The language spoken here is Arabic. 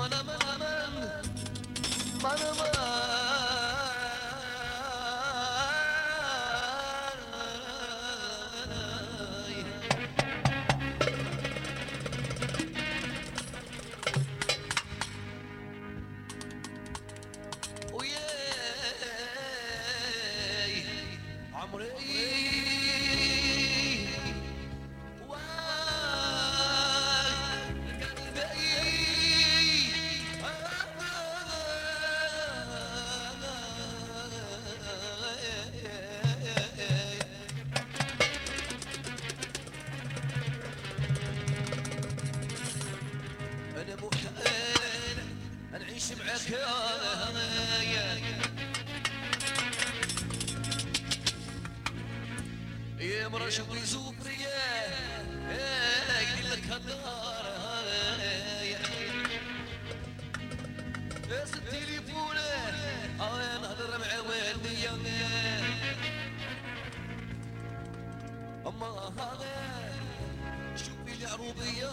aman aman aman. Aman aman. يا مرشد زوبريا قل لك هالدار يا ست تليفون أنا نهضر مع والديا أما هذا شوفي العروبيه